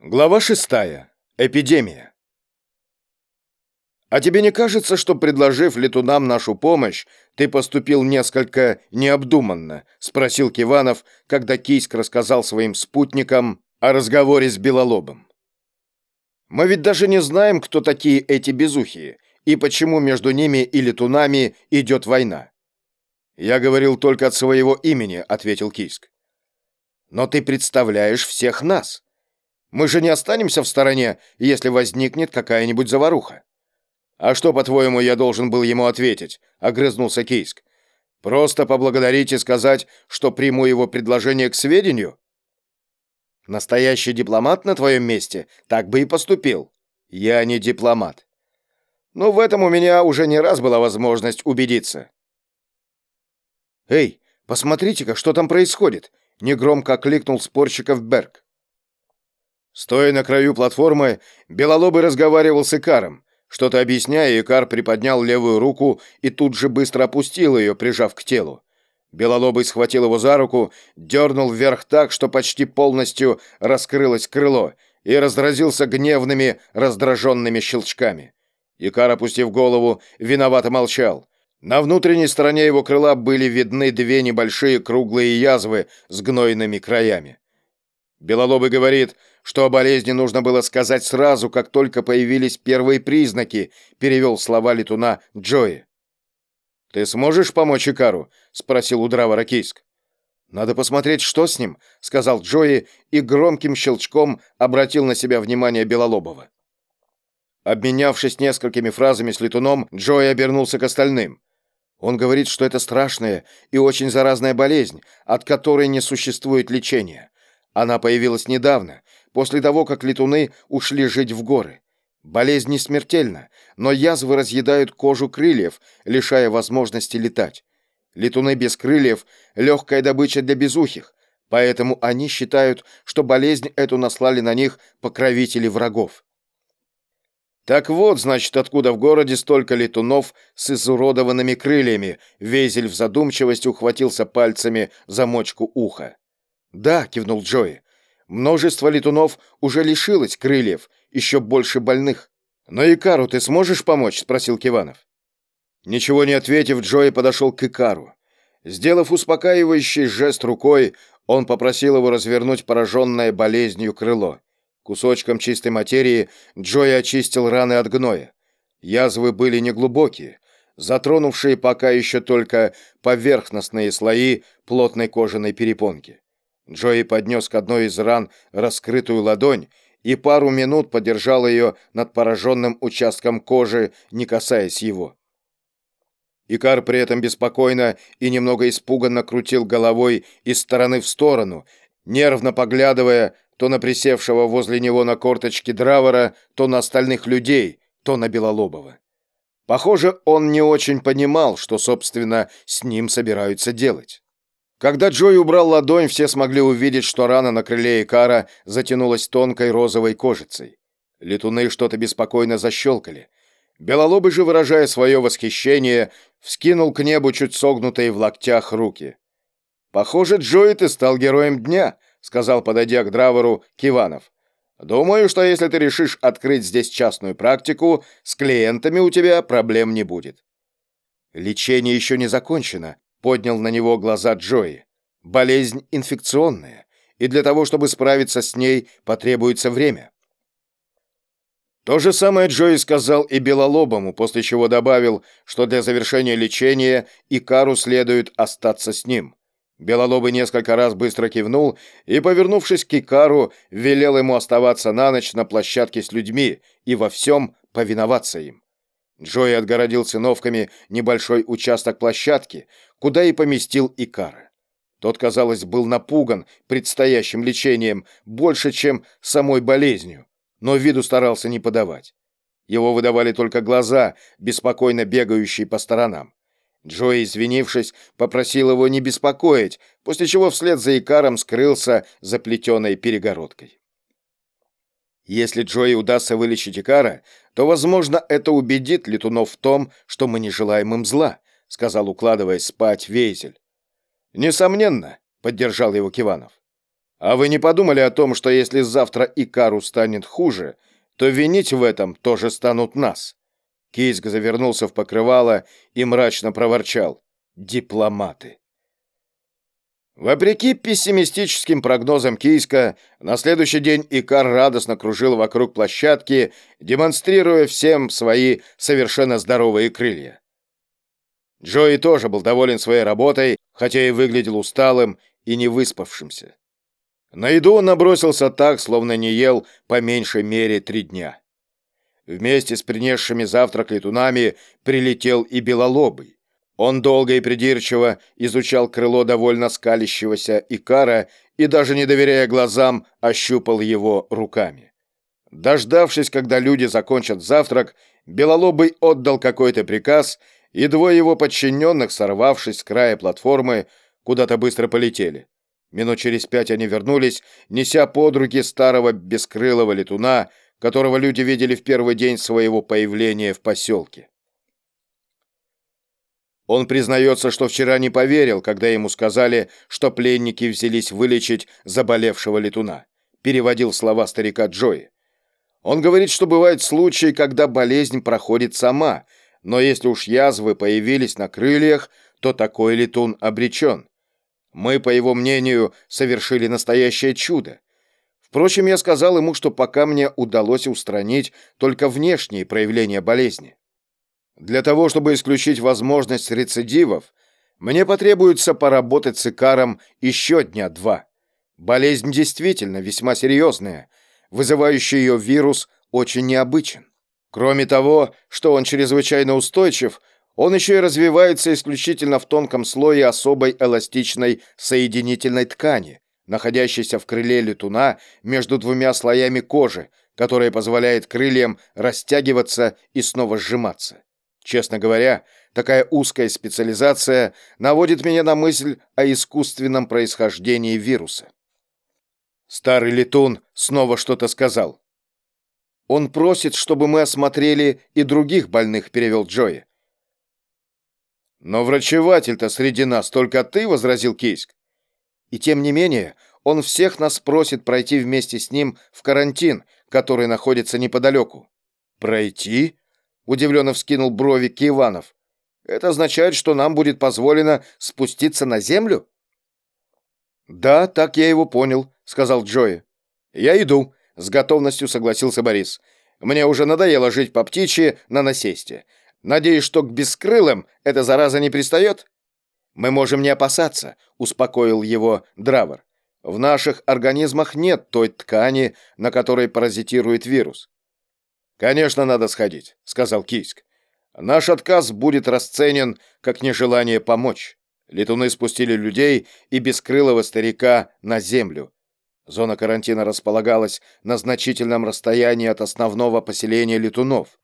Глава шестая. Эпидемия. А тебе не кажется, что, предложив летунам нашу помощь, ты поступил несколько необдуманно? Спросил Киванов, когда Кийск рассказал своим спутникам о разговоре с Белолобом. Мы ведь даже не знаем, кто такие эти безухие, и почему между ними и летунами идет война. Я говорил только от своего имени, ответил Кийск. Но ты представляешь всех нас. Мы же не останемся в стороне, если возникнет какая-нибудь заваруха. А что, по-твоему, я должен был ему ответить? огрызнулся Кейск. Просто поблагодарить и сказать, что приму его предложение к сведению? Настоящий дипломат на твоем месте так бы и поступил. Я не дипломат. Но в этом у меня уже не раз была возможность убедиться. Эй, посмотрите-ка, что там происходит, негромко окликнул спорщиков Берг. Стоя на краю платформы, Белолобый разговаривал с Икаром. Что-то объясняя, Икар приподнял левую руку и тут же быстро опустил ее, прижав к телу. Белолобый схватил его за руку, дернул вверх так, что почти полностью раскрылось крыло, и разразился гневными, раздраженными щелчками. Икар, опустив голову, виновато молчал. На внутренней стороне его крыла были видны две небольшие круглые язвы с гнойными краями. Белолобый говорит, что о болезни нужно было сказать сразу, как только появились первые признаки, перевел слова летуна Джои. «Ты сможешь помочь Икару?» — спросил у Драва. «Надо посмотреть, что с ним», — сказал Джои и громким щелчком обратил на себя внимание Белолобова. Обменявшись несколькими фразами с летуном, Джои обернулся к остальным. Он говорит, что это страшная и очень заразная болезнь, от которой не существует лечения. Она появилась недавно, после того, как летуны ушли жить в горы. Болезнь не смертельна, но язвы разъедают кожу крыльев, лишая возможности летать. Летуны без крыльев — легкая добыча для безухих, поэтому они считают, что болезнь эту наслали на них покровители врагов. Так вот, значит, откуда в городе столько летунов с изуродованными крыльями. Везель в задумчивости ухватился пальцами за мочку уха. «Да», — кивнул Джои, Множество летунов уже лишилось крыльев, еще больше больных. «Но Икару ты сможешь помочь?» — спросил Киванов. Ничего не ответив, Джои подошел к Икару. Сделав успокаивающий жест рукой, он попросил его развернуть пораженное болезнью крыло. Кусочком чистой материи Джои очистил раны от гноя. Язвы были неглубокие, затронувшие пока еще только поверхностные слои плотной кожаной перепонки. Джои поднес к одной из ран раскрытую ладонь и пару минут подержал ее над пораженным участком кожи, не касаясь его. Икар при этом беспокойно и немного испуганно крутил головой из стороны в сторону, нервно поглядывая то на присевшего возле него на корточке Дравора, то на остальных людей, то на Белолобова. Похоже, он не очень понимал, что, собственно, с ним собираются делать. Когда Джой убрал ладонь, все смогли увидеть, что рана на крыле Икара затянулась тонкой розовой кожицей. Летуны что-то беспокойно защелкали. Белолобый же, выражая свое восхищение, вскинул к небу чуть согнутые в локтях руки. «Похоже, Джой, ты стал героем дня», — сказал, подойдя к Дравору, Киванов. «Думаю, что если ты решишь открыть здесь частную практику, с клиентами у тебя проблем не будет». «Лечение еще не закончено», Поднял на него глаза Джои. Болезнь инфекционная, и для того, чтобы справиться с ней, потребуется время. То же самое Джои сказал и Белолобому, после чего добавил, что для завершения лечения Икару следует остаться с ним. Белолобый несколько раз быстро кивнул и, повернувшись к Икару, велел ему оставаться на ночь на площадке с людьми и во всем повиноваться им. Джои отгородил циновками небольшой участок площадки, куда и поместил Икара. Тот, казалось, был напуган предстоящим лечением больше, чем самой болезнью, но виду старался не подавать. Его выдавали только глаза, беспокойно бегающие по сторонам. Джои, извинившись, попросил его не беспокоить, после чего вслед за Икаром скрылся за плетеной перегородкой. Если Джои удастся вылечить Икара, то, возможно, это убедит летунов в том, что мы не желаем им зла, сказал, укладываясь спать Вейзель. Несомненно, поддержал его Киванов. А вы не подумали о том, что если завтра Икару станет хуже, то винить в этом тоже станут нас?» Кийск завернулся в покрывало и мрачно проворчал. «Дипломаты». Вопреки пессимистическим прогнозам Кийска, на следующий день Икар радостно кружил вокруг площадки, демонстрируя всем свои совершенно здоровые крылья. Джои тоже был доволен своей работой, хотя и выглядел усталым и не выспавшимся. На еду он набросился так, словно не ел по меньшей мере три дня. Вместе с принесшими завтрак летунами прилетел и белолобый. Он долго и придирчиво изучал крыло довольно скалящегося Икара и, даже не доверяя глазам, ощупал его руками. Дождавшись, когда люди закончат завтрак, Белолобый отдал какой-то приказ, и двое его подчиненных, сорвавшись с края платформы, куда-то быстро полетели. Минут через пять они вернулись, неся под руки старого бескрылого летуна, которого люди видели в первый день своего появления в поселке. Он признается, что вчера не поверил, когда ему сказали, что пленники взялись вылечить заболевшего летуна. Переводил слова старика Джои. Он говорит, что бывают случаи, когда болезнь проходит сама, но если уж язвы появились на крыльях, то такой летун обречен. Мы, по его мнению, совершили настоящее чудо. Впрочем, я сказал ему, что пока мне удалось устранить только внешние проявления болезни. Для того, чтобы исключить возможность рецидивов, мне потребуется поработать с Икаром еще дня два. Болезнь действительно весьма серьезная, вызывающий ее вирус очень необычен. Кроме того, что он чрезвычайно устойчив, он еще и развивается исключительно в тонком слое особой эластичной соединительной ткани, находящейся в крыле летуна между двумя слоями кожи, которая позволяет крыльям растягиваться и снова сжиматься. Честно говоря, такая узкая специализация наводит меня на мысль о искусственном происхождении вируса. Старый летун снова что-то сказал. «Он просит, чтобы мы осмотрели и других больных», — перевел Джои. «Но врачеватель-то среди нас только ты», — возразил Кейск. «И тем не менее, он всех нас просит пройти вместе с ним в карантин, который находится неподалеку». «Пройти?» — удивленно вскинул брови Киванов. «Это означает, что нам будет позволено спуститься на землю?» «Да, так я его понял», — сказал Джои. «Я иду», — с готовностью согласился Борис. «Мне уже надоело жить по птичьи на насесте. Надеюсь, что к бескрылым эта зараза не пристает?» «Мы можем не опасаться», — успокоил его Дравер. «В наших организмах нет той ткани, на которой паразитирует вирус». «Конечно, надо сходить», — сказал Кийск. «Наш отказ будет расценен как нежелание помочь». Летуны спустили людей и бескрылого старика на землю. Зона карантина располагалась на значительном расстоянии от основного поселения летунов.